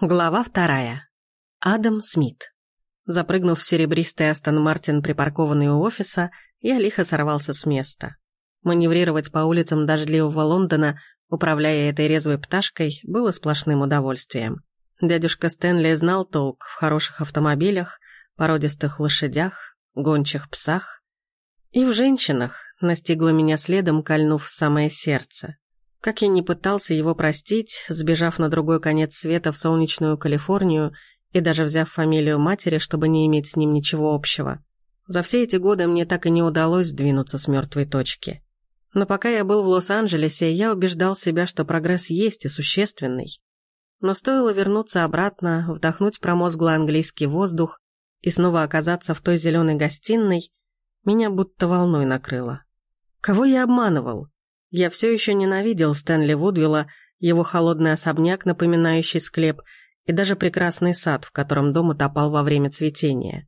Глава вторая. Адам Смит. Запрыгнув в серебристый Астон Мартин, припаркованный у офиса, я лихо сорвался с места. Маневрировать по улицам дождливого Лондона, управляя этой резвой пташкой, было сплошным удовольствием. Дядюшка Стэнли знал толк в хороших автомобилях, породистых лошадях, гончих псах и в женщинах, настигла меня следом, кольнув в самое сердце. Как я не пытался его простить, сбежав на другой конец света в солнечную Калифорнию и даже взяв фамилию матери, чтобы не иметь с ним ничего общего. За все эти годы мне так и не удалось сдвинуться с мертвой точки. Но пока я был в Лос-Анджелесе, я убеждал себя, что прогресс есть и существенный. Но стоило вернуться обратно, вдохнуть промозглый английский воздух и снова оказаться в той зеленой гостиной, меня будто волной накрыло. Кого я обманывал? Я все еще ненавидел Стэнли Вудвилла, его холодный особняк, напоминающий склеп, и даже прекрасный сад, в котором дом утопал во время цветения.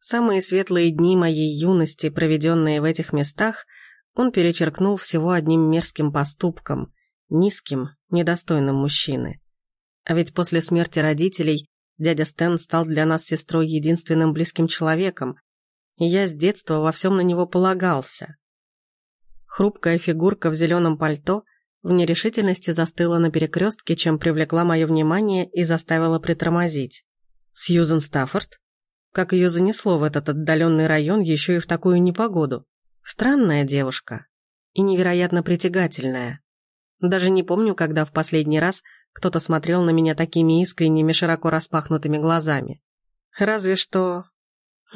Самые светлые дни моей юности, проведенные в этих местах, он перечеркнул всего одним мерзким поступком, низким, недостойным мужчины. А ведь после смерти родителей дядя Стэн стал для нас с сестрой единственным близким человеком, и я с детства во всем на него полагался. Хрупкая фигурка в зеленом пальто в нерешительности застыла на перекрестке, чем привлекла мое внимание и заставила притормозить. Сьюзен Стаффорд? Как ее занесло в этот отдаленный район еще и в такую непогоду? Странная девушка. И невероятно притягательная. Даже не помню, когда в последний раз кто-то смотрел на меня такими искренними, широко распахнутыми глазами. Разве что...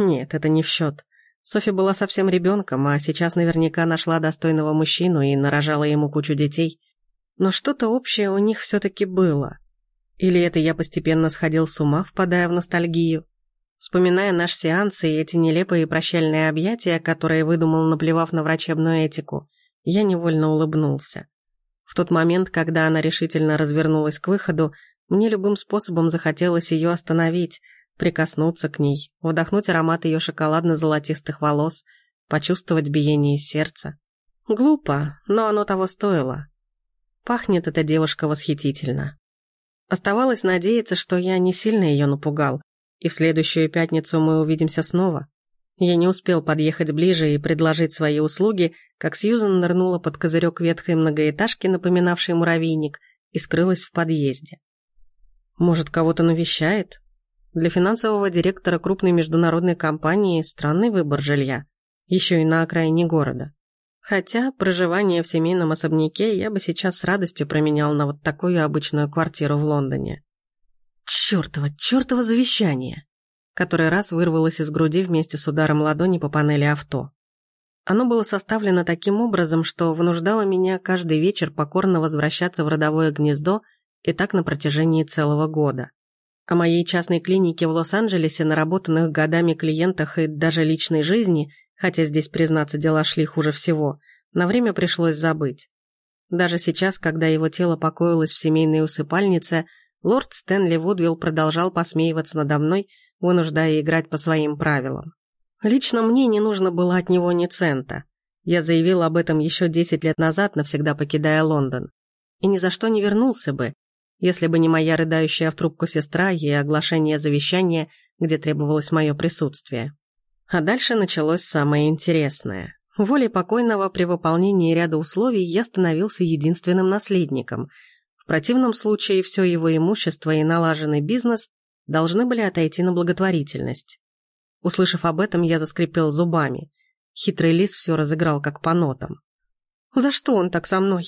Нет, это не в счет. Софи была совсем ребенком, а сейчас наверняка нашла достойного мужчину и нарожала ему кучу детей. Но что-то общее у них все-таки было. Или это я постепенно сходил с ума, впадая в ностальгию? Вспоминая наш сеанс и эти нелепые прощальные объятия, которые выдумал, наплевав на врачебную этику, я невольно улыбнулся. В тот момент, когда она решительно развернулась к выходу, мне любым способом захотелось ее остановить — прикоснуться к ней, вдохнуть аромат ее шоколадно-золотистых волос, почувствовать биение сердца. Глупо, но оно того стоило. Пахнет эта девушка восхитительно. Оставалось надеяться, что я не сильно ее напугал, и в следующую пятницу мы увидимся снова. Я не успел подъехать ближе и предложить свои услуги, как Сьюзан нырнула под козырек ветхой многоэтажки, напоминавшей муравейник, и скрылась в подъезде. Может, кого-то навещает? Для финансового директора крупной международной компании странный выбор жилья, еще и на окраине города. Хотя проживание в семейном особняке я бы сейчас с радостью променял на вот такую обычную квартиру в Лондоне. Чёртово, чёртово завещание! Который раз вырвалось из груди вместе с ударом ладони по панели авто. Оно было составлено таким образом, что вынуждало меня каждый вечер покорно возвращаться в родовое гнездо и так на протяжении целого года. О моей частной клинике в Лос-Анджелесе, наработанных годами клиентах и даже личной жизни, хотя здесь, признаться, дела шли хуже всего, на время пришлось забыть. Даже сейчас, когда его тело покоилось в семейной усыпальнице, лорд Стэнли Вудвилл продолжал посмеиваться надо мной, вынуждая играть по своим правилам. Лично мне не нужно было от него ни цента. Я заявил об этом еще десять лет назад, навсегда покидая Лондон. И ни за что не вернулся бы, если бы не моя рыдающая в трубку сестра и оглашение завещания, где требовалось мое присутствие. А дальше началось самое интересное. Волей покойного при выполнении ряда условий я становился единственным наследником. В противном случае все его имущество и налаженный бизнес должны были отойти на благотворительность. Услышав об этом, я заскрипел зубами. Хитрый лис все разыграл как по нотам. «За что он так со мной?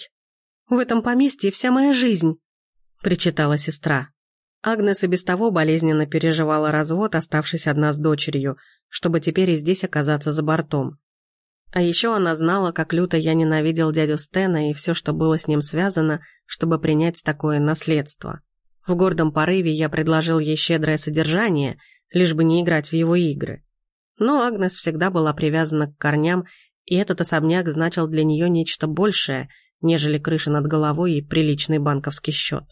В этом поместье вся моя жизнь!» — причитала сестра. Агнес и без того болезненно переживала развод, оставшись одна с дочерью, чтобы теперь и здесь оказаться за бортом. А еще она знала, как люто я ненавидел дядю Стена и все, что было с ним связано, чтобы принять такое наследство. В гордом порыве я предложил ей щедрое содержание, лишь бы не играть в его игры. Но Агнес всегда была привязана к корням, и этот особняк значил для нее нечто большее, нежели крыша над головой и приличный банковский счет.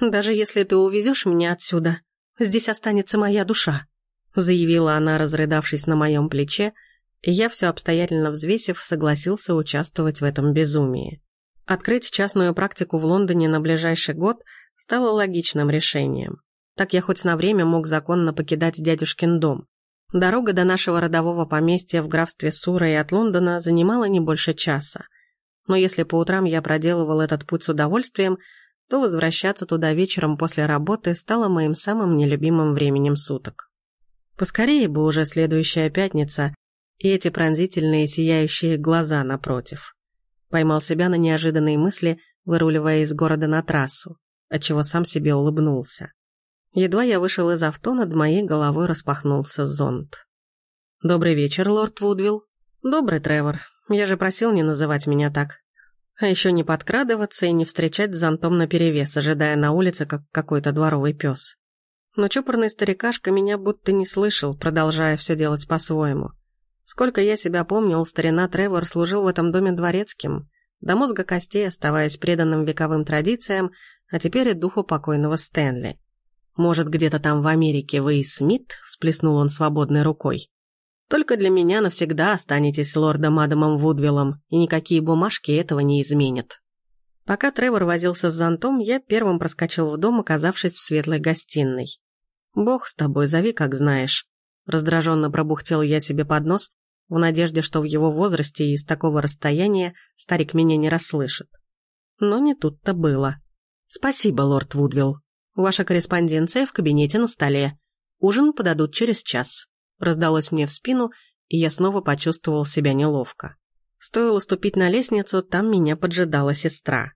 «Даже если ты увезешь меня отсюда, здесь останется моя душа», заявила она, разрыдавшись на моем плече, и я, все обстоятельно взвесив, согласился участвовать в этом безумии. Открыть частную практику в Лондоне на ближайший год стало логичным решением. Так я хоть на время мог законно покидать дядюшкин дом. Дорога до нашего родового поместья в графстве Сура и от Лондона занимала не больше часа. Но если по утрам я проделывал этот путь с удовольствием, то возвращаться туда вечером после работы стало моим самым нелюбимым временем суток. Поскорее бы уже следующая пятница и эти пронзительные сияющие глаза напротив. Поймал себя на неожиданные мысли, выруливая из города на трассу, отчего сам себе улыбнулся. Едва я вышел из авто, над моей головой распахнулся зонт. «Добрый вечер, лорд Вудвилл». «Добрый, Тревор. Я же просил не называть меня так. А еще не подкрадываться и не встречать с зонтом наперевес, ожидая на улице, как какой-то дворовый пес. Но чопорный старикашка меня будто не слышал, продолжая все делать по-своему. Сколько я себя помнил, старина Тревор служил в этом доме дворецким, до мозга костей оставаясь преданным вековым традициям, а теперь и духу покойного Стэнли. «Может, где-то там в Америке вы и Смит?» — всплеснул он свободной рукой. «Только для меня навсегда останетесь лордом Адамом Вудвиллом, и никакие бумажки этого не изменят». Пока Тревор возился с зонтом, я первым проскочил в дом, оказавшись в светлой гостиной. «Бог с тобой, зови, как знаешь». Раздраженно пробухтел я себе под нос, в надежде, что в его возрасте и с такого расстояния старик меня не расслышит. Но не тут-то было. «Спасибо, лорд Вудвилл. Ваша корреспонденция в кабинете на столе. Ужин подадут через час». Раздалось мне в спину, и я снова почувствовал себя неловко. Стоило ступить на лестницу, там меня поджидала сестра.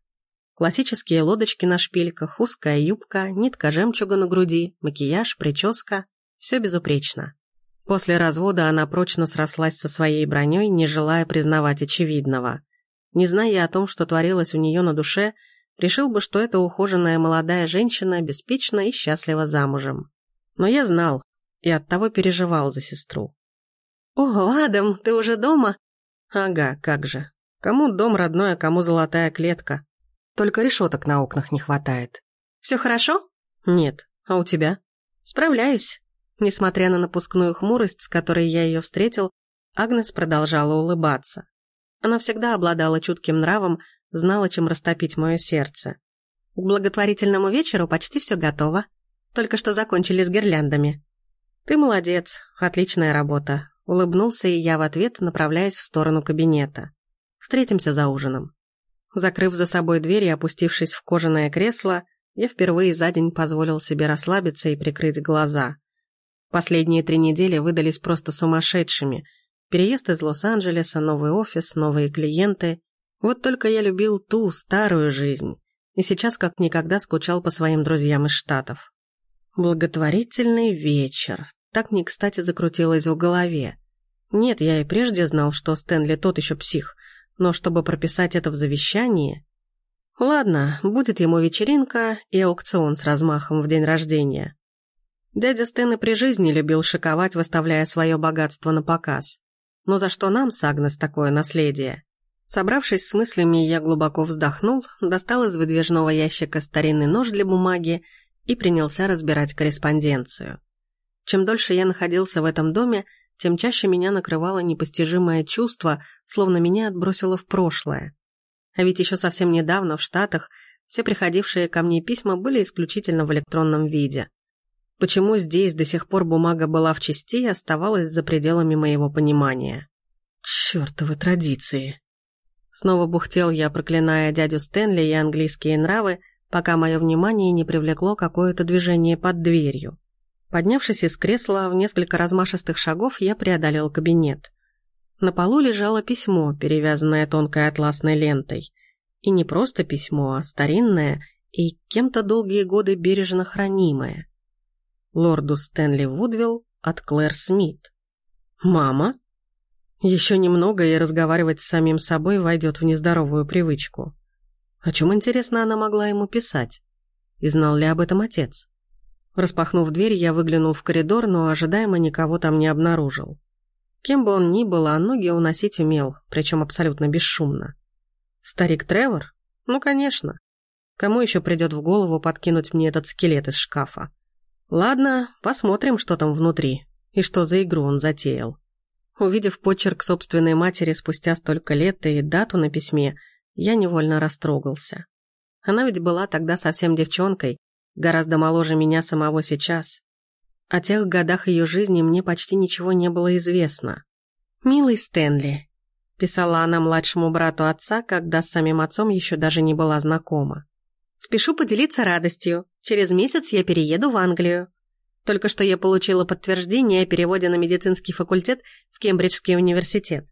Классические лодочки на шпильках, узкая юбка, нитка жемчуга на груди, макияж, прическа – все безупречно. После развода она прочно срослась со своей броней, не желая признавать очевидного. Не зная о том, что творилось у нее на душе, решил бы, что эта ухоженная молодая женщина беспечна и счастлива замужем. Но я знал и оттого переживал за сестру. «О, Адам, ты уже дома?» «Ага, как же. Кому дом родной, а кому золотая клетка?» Только решеток на окнах не хватает. Все хорошо? Нет. А у тебя? Справляюсь. Несмотря на напускную хмурость, с которой я ее встретил, Агнес продолжала улыбаться. Она всегда обладала чутким нравом, знала, чем растопить мое сердце. К благотворительному вечеру почти все готово. Только что закончили с гирляндами. Ты молодец, отличная работа. Улыбнулся и я в ответ, направляясь в сторону кабинета. Встретимся за ужином. Закрыв за собой дверь и опустившись в кожаное кресло, я впервые за день позволил себе расслабиться и прикрыть глаза. Последние три недели выдались просто сумасшедшими. Переезд из Лос-Анджелеса, новый офис, новые клиенты. Вот только я любил ту, старую жизнь. И сейчас как никогда скучал по своим друзьям из Штатов. Благотворительный вечер. Так не кстати закрутилось в голове. Нет, я и прежде знал, что Стэнли тот еще псих, но чтобы прописать это в завещании... Ладно, будет ему вечеринка и аукцион с размахом в день рождения. Дядя Стэн и при жизни любил шиковать, выставляя свое богатство на показ. Но за что нам с такое наследие? Собравшись с мыслями, я глубоко вздохнул, достал из выдвижного ящика старинный нож для бумаги и принялся разбирать корреспонденцию. Чем дольше я находился в этом доме, тем чаще меня накрывало непостижимое чувство, словно меня отбросило в прошлое. А ведь еще совсем недавно в Штатах все приходившие ко мне письма были исключительно в электронном виде. Почему здесь до сих пор бумага была в части и оставалась за пределами моего понимания? Чёртовы традиции. Снова бухтел я, проклиная дядю Стэнли и английские нравы, пока мое внимание не привлекло какое-то движение под дверью. Поднявшись из кресла в несколько размашистых шагов, я преодолел кабинет. На полу лежало письмо, перевязанное тонкой атласной лентой. И не просто письмо, а старинное и кем-то долгие годы бережно хранимое. Лорду Стэнли Вудвилл от Клэр Смит. «Мама?» Еще немного, и разговаривать с самим собой войдет в нездоровую привычку. О чем, интересно, она могла ему писать? И знал ли об этом отец? Распахнув дверь, я выглянул в коридор, но ожидаемо никого там не обнаружил. Кем бы он ни был, а ноги уносить умел, причем абсолютно бесшумно. Старик Тревор? Ну, конечно. Кому еще придет в голову подкинуть мне этот скелет из шкафа? Ладно, посмотрим, что там внутри, и что за игру он затеял. Увидев почерк собственной матери спустя столько лет и дату на письме, я невольно растрогался. Она ведь была тогда совсем девчонкой, гораздо моложе меня самого сейчас. О тех годах ее жизни мне почти ничего не было известно. «Милый Стэнли», — писала она младшему брату отца, когда с самим отцом еще даже не была знакома. «Спешу поделиться радостью. Через месяц я перееду в Англию. Только что я получила подтверждение о переводе на медицинский факультет в Кембриджский университет.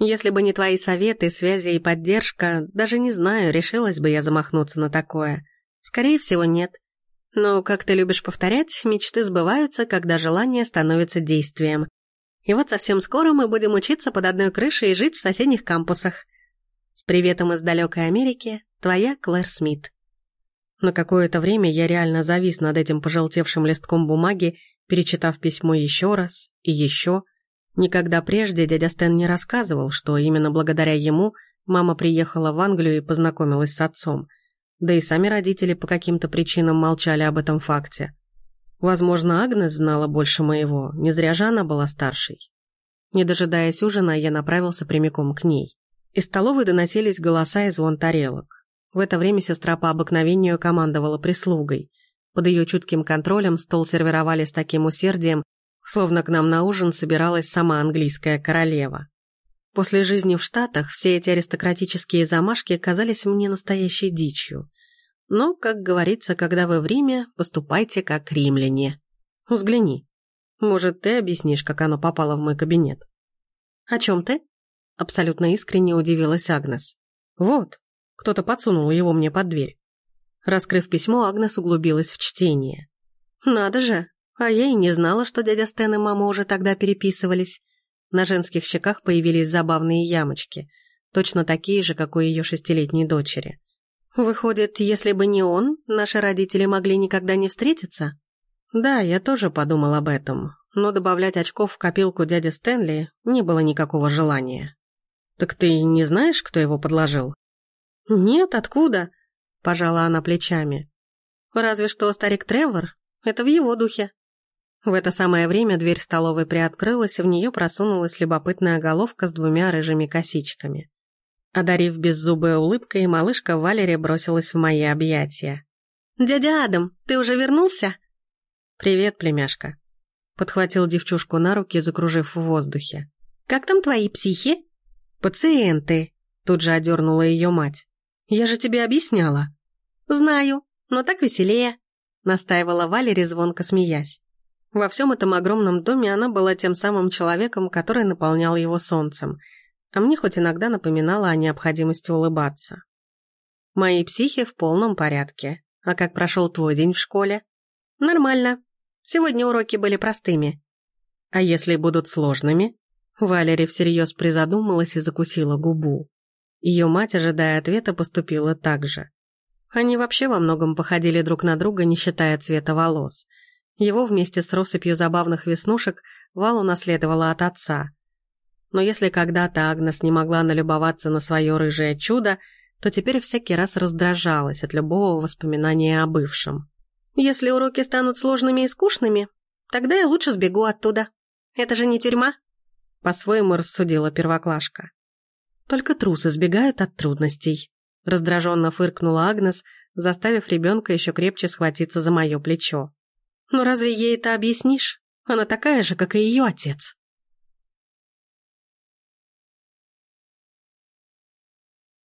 Если бы не твои советы, связи и поддержка, даже не знаю, решилась бы я замахнуться на такое. Скорее всего, нет. Но, как ты любишь повторять, мечты сбываются, когда желание становится действием. И вот совсем скоро мы будем учиться под одной крышей и жить в соседних кампусах. С приветом из далекой Америки, твоя Клэр Смит. На какое-то время я реально завис над этим пожелтевшим листком бумаги, перечитав письмо еще раз и еще. Никогда прежде дядя Стэн не рассказывал, что именно благодаря ему мама приехала в Англию и познакомилась с отцом. Да и сами родители по каким-то причинам молчали об этом факте. Возможно, Агнес знала больше моего, не зря же она была старшей. Не дожидаясь ужина, я направился прямиком к ней. Из столовой доносились голоса и звон тарелок. В это время сестра по обыкновению командовала прислугой. Под ее чутким контролем стол сервировали с таким усердием, словно к нам на ужин собиралась сама английская королева. После жизни в Штатах все эти аристократические замашки казались мне настоящей дичью. Но, как говорится, когда вы в Риме, поступайте как римляне. Взгляни. Может, ты объяснишь, как оно попало в мой кабинет? О чем ты? Абсолютно искренне удивилась Агнес. Вот, кто-то подсунул его мне под дверь. Раскрыв письмо, Агнес углубилась в чтение. «Надо же! А я и не знала, что дядя Стэн и мама уже тогда переписывались. На женских щеках появились забавные ямочки, точно такие же, как у ее шестилетней дочери. Выходит, если бы не он, наши родители могли никогда не встретиться? Да, я тоже подумал об этом, но добавлять очков в копилку дяди Стэнли не было никакого желания. «Так ты не знаешь, кто его подложил?» «Нет, откуда?» – пожала она плечами. «Разве что старик Тревор. Это в его духе». В это самое время дверь столовой приоткрылась, и в нее просунулась любопытная головка с двумя рыжими косичками. Одарив беззубой улыбкой, малышка Валерия бросилась в мои объятия. «Дядя Адам, ты уже вернулся?» «Привет, племяшка», — подхватил девчушку на руки, закружив в воздухе. «Как там твои психи?» «Пациенты», — тут же одернула ее мать. «Я же тебе объясняла». «Знаю, но так веселее», — настаивала Валерия, звонко смеясь. Во всем этом огромном доме она была тем самым человеком, который наполнял его солнцем, а мне хоть иногда напоминала о необходимости улыбаться. «Мои психи в полном порядке. А как прошел твой день в школе?» «Нормально. Сегодня уроки были простыми». «А если будут сложными?» Валерия всерьез призадумалась и закусила губу. Ее мать, ожидая ответа, поступила так же. Они вообще во многом походили друг на друга, не считая цвета волос. Его вместе с россыпью забавных веснушек Вал унаследовала от отца. Но если когда-то Агнес не могла налюбоваться на свое рыжее чудо, то теперь всякий раз раздражалась от любого воспоминания о бывшем. «Если уроки станут сложными и скучными, тогда я лучше сбегу оттуда. Это же не тюрьма», — по-своему рассудила первоклашка. Только трусы сбегают от трудностей. Раздраженно фыркнула Агнес, заставив ребенка еще крепче схватиться за мое плечо. «Но разве ей это объяснишь? Она такая же, как и ее отец».